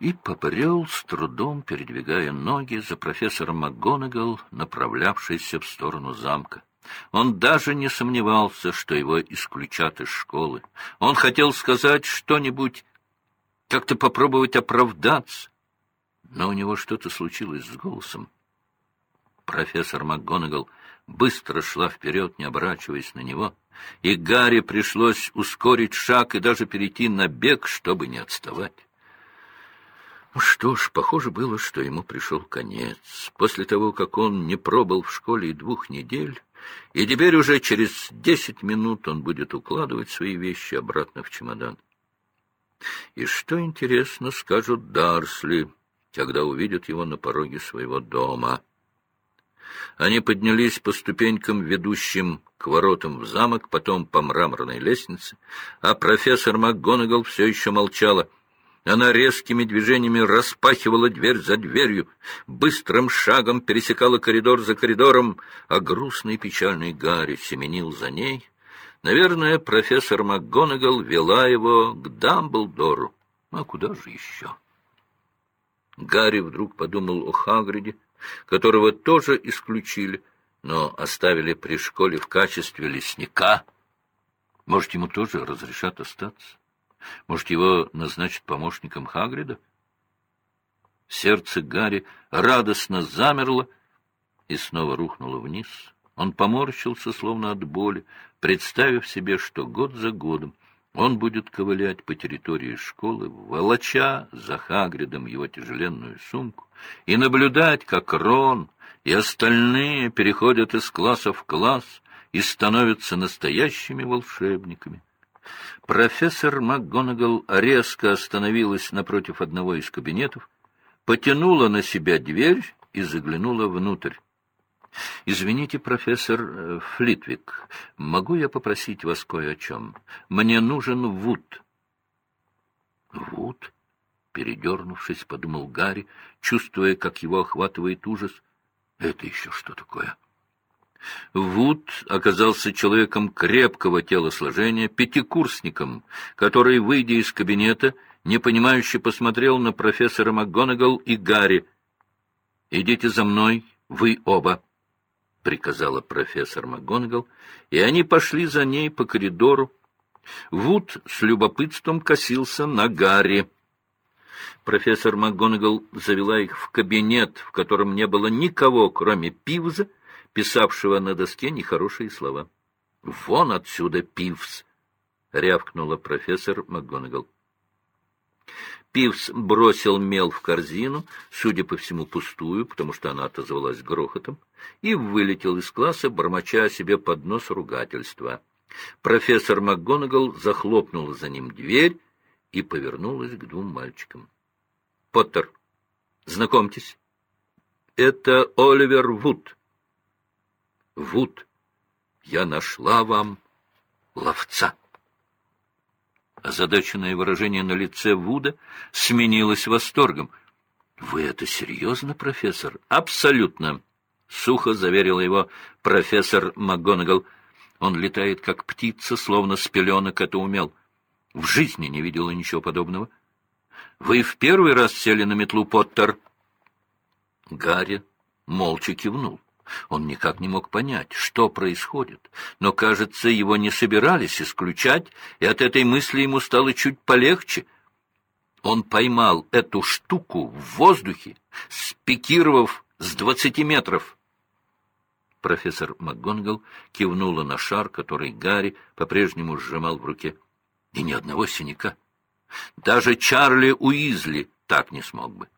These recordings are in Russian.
и побрел, с трудом передвигая ноги за профессором МакГонагал, направлявшийся в сторону замка. Он даже не сомневался, что его исключат из школы. Он хотел сказать что-нибудь, как-то попробовать оправдаться, но у него что-то случилось с голосом. Профессор МакГонагал быстро шла вперед, не оборачиваясь на него, и Гарри пришлось ускорить шаг и даже перейти на бег, чтобы не отставать. Что ж, похоже было, что ему пришел конец. После того, как он не пробыл в школе и двух недель, и теперь уже через десять минут он будет укладывать свои вещи обратно в чемодан. И что, интересно, скажут Дарсли, когда увидят его на пороге своего дома? Они поднялись по ступенькам, ведущим к воротам в замок, потом по мраморной лестнице, а профессор МакГонагал все еще молчала — она резкими движениями распахивала дверь за дверью, быстрым шагом пересекала коридор за коридором, а грустный печальный Гарри семенил за ней. Наверное, профессор МакГонагал вела его к Дамблдору. А куда же еще? Гарри вдруг подумал о Хагриде, которого тоже исключили, но оставили при школе в качестве лесника. Может, ему тоже разрешат остаться? Может, его назначат помощником Хагрида? Сердце Гарри радостно замерло и снова рухнуло вниз. Он поморщился, словно от боли, представив себе, что год за годом он будет ковылять по территории школы, волоча за Хагридом его тяжеленную сумку, и наблюдать, как Рон и остальные переходят из класса в класс и становятся настоящими волшебниками. Профессор МакГонагал резко остановилась напротив одного из кабинетов, потянула на себя дверь и заглянула внутрь. — Извините, профессор э, Флитвик, могу я попросить вас кое о чем? Мне нужен Вуд. — Вуд? — передернувшись, подумал Гарри, чувствуя, как его охватывает ужас. — Это еще что такое? — Вуд оказался человеком крепкого телосложения, пятикурсником, который, выйдя из кабинета, непонимающе посмотрел на профессора МакГонагал и Гарри. «Идите за мной, вы оба», — приказала профессор МакГонагал, и они пошли за ней по коридору. Вуд с любопытством косился на Гарри. Профессор МакГонагал завела их в кабинет, в котором не было никого, кроме Пивза, писавшего на доске нехорошие слова. — Вон отсюда, Пивс! — рявкнула профессор МакГонагал. Пивс бросил мел в корзину, судя по всему, пустую, потому что она отозвалась грохотом, и вылетел из класса, бормоча себе под нос ругательства. Профессор МакГонагал захлопнула за ним дверь и повернулась к двум мальчикам. — Поттер, знакомьтесь, это Оливер Вуд. Вуд, я нашла вам ловца. Озадаченное выражение на лице Вуда сменилось восторгом. — Вы это серьезно, профессор? — Абсолютно, — сухо заверил его профессор МакГонагал. Он летает, как птица, словно с пеленок это умел. В жизни не видела ничего подобного. — Вы в первый раз сели на метлу, Поттер? Гарри молча кивнул. Он никак не мог понять, что происходит, но, кажется, его не собирались исключать, и от этой мысли ему стало чуть полегче. Он поймал эту штуку в воздухе, спикировав с двадцати метров. Профессор МакГонгал кивнула на шар, который Гарри по-прежнему сжимал в руке. И ни одного синяка. Даже Чарли Уизли так не смог бы.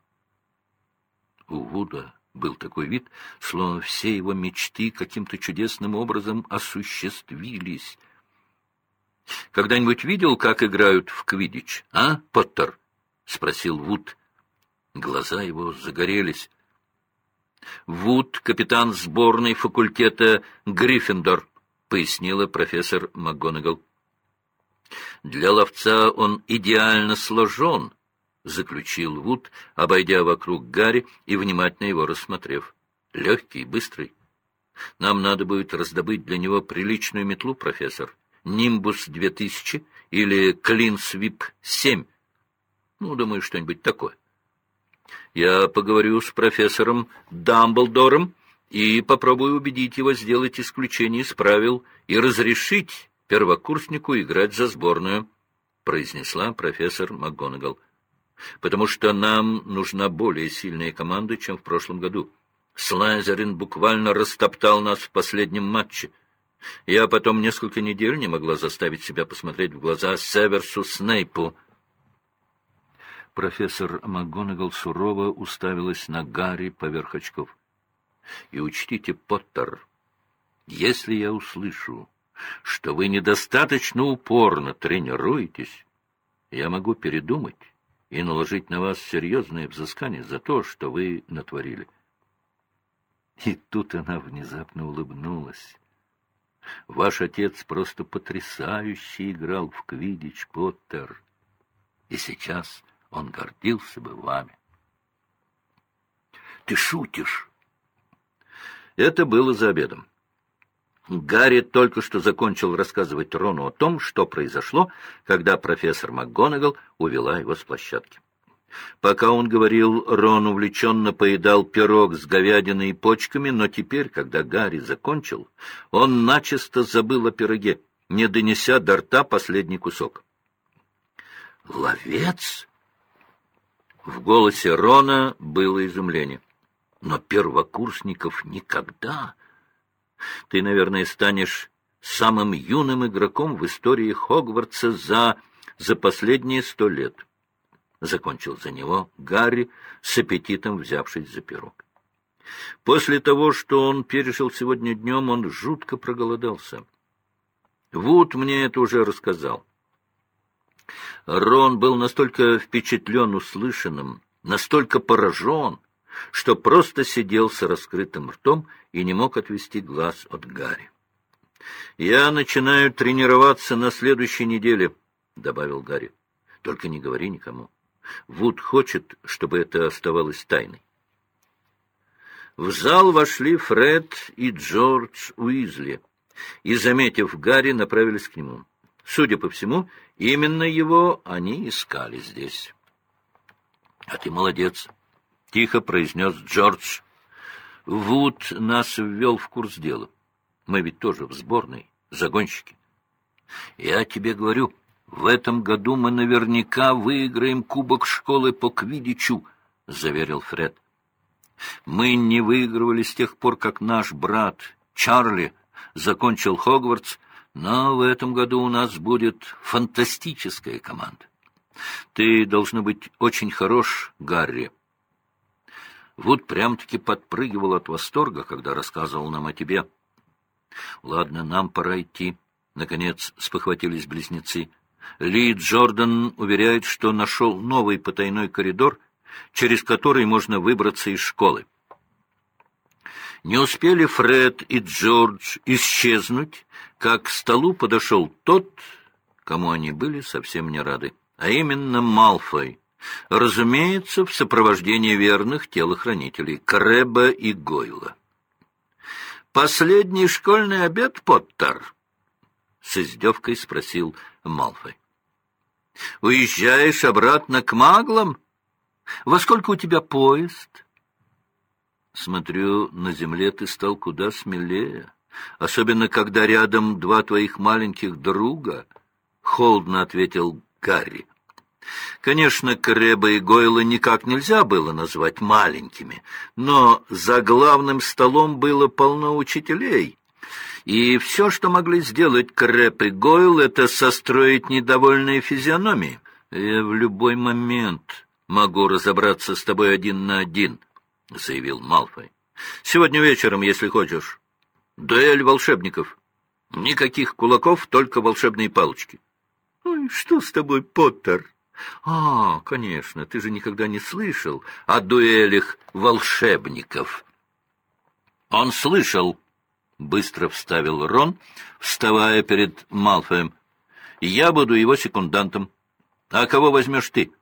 У Вуда был такой вид, словно все его мечты каким-то чудесным образом осуществились. «Когда-нибудь видел, как играют в квидич, а, Поттер?» — спросил Вуд. Глаза его загорелись. «Вуд — капитан сборной факультета Гриффиндор», — пояснила профессор МакГонагал. «Для ловца он идеально сложен», — заключил Вуд, обойдя вокруг Гарри и внимательно его рассмотрев. — Легкий, быстрый. Нам надо будет раздобыть для него приличную метлу, профессор. Нимбус 2000 или Клинсвип 7. Ну, думаю, что-нибудь такое. Я поговорю с профессором Дамблдором и попробую убедить его сделать исключение из правил и разрешить первокурснику играть за сборную, — произнесла профессор МакГонагал. — Потому что нам нужна более сильная команда, чем в прошлом году. Слайзерин буквально растоптал нас в последнем матче. Я потом несколько недель не могла заставить себя посмотреть в глаза Северсу Снейпу. Профессор МакГонагал сурово уставилась на Гарри поверх очков. — И учтите, Поттер, если я услышу, что вы недостаточно упорно тренируетесь, я могу передумать и наложить на вас серьезное взыскание за то, что вы натворили. — и тут она внезапно улыбнулась. Ваш отец просто потрясающе играл в квидич, Поттер. И сейчас он гордился бы вами. Ты шутишь? Это было за обедом. Гарри только что закончил рассказывать Рону о том, что произошло, когда профессор МакГонагал увела его с площадки. Пока он говорил, Рон увлеченно поедал пирог с говядиной и почками, но теперь, когда Гарри закончил, он начисто забыл о пироге, не донеся до рта последний кусок. «Ловец?» В голосе Рона было изумление. «Но первокурсников никогда!» «Ты, наверное, станешь самым юным игроком в истории Хогвартса за, за последние сто лет» закончил за него Гарри, с аппетитом взявшись за пирог. После того, что он пережил сегодня днем, он жутко проголодался. Вуд мне это уже рассказал. Рон был настолько впечатлен услышанным, настолько поражен, что просто сидел с раскрытым ртом и не мог отвести глаз от Гарри. «Я начинаю тренироваться на следующей неделе», — добавил Гарри. «Только не говори никому». Вуд хочет, чтобы это оставалось тайной. В зал вошли Фред и Джордж Уизли, и, заметив Гарри, направились к нему. Судя по всему, именно его они искали здесь. — А ты молодец, — тихо произнес Джордж. Вуд нас ввел в курс дела. Мы ведь тоже в сборной, загонщики. Я тебе говорю, в этом году мы наверняка выиграем кубок школы по квидичу, — заверил Фред. Мы не выигрывали с тех пор, как наш брат Чарли закончил Хогвартс, но в этом году у нас будет фантастическая команда. Ты, должно быть, очень хорош, Гарри. Вуд прям-таки подпрыгивал от восторга, когда рассказывал нам о тебе. Ладно, нам пора идти. Наконец спохватились близнецы. Ли Джордан уверяет, что нашел новый потайной коридор, через который можно выбраться из школы. Не успели Фред и Джордж исчезнуть, как к столу подошел тот, кому они были совсем не рады, а именно Малфой, разумеется, в сопровождении верных телохранителей Крэба и Гойла. «Последний школьный обед, Поттер?» — с издевкой спросил Малфой. — Уезжаешь обратно к маглам? Во сколько у тебя поезд? — Смотрю, на земле ты стал куда смелее, особенно когда рядом два твоих маленьких друга, — холодно ответил Гарри. Конечно, Крэба и Гойла никак нельзя было назвать маленькими, но за главным столом было полно учителей — и все, что могли сделать Крэп и Гойл, это состроить недовольные физиономии. Я в любой момент могу разобраться с тобой один на один, — заявил Малфой. Сегодня вечером, если хочешь. Дуэль волшебников. Никаких кулаков, только волшебные палочки. Ну — что с тобой, Поттер? — А, конечно, ты же никогда не слышал о дуэлях волшебников. Он слышал, быстро вставил Рон, вставая перед Малфоем. «Я буду его секундантом. А кого возьмешь ты?»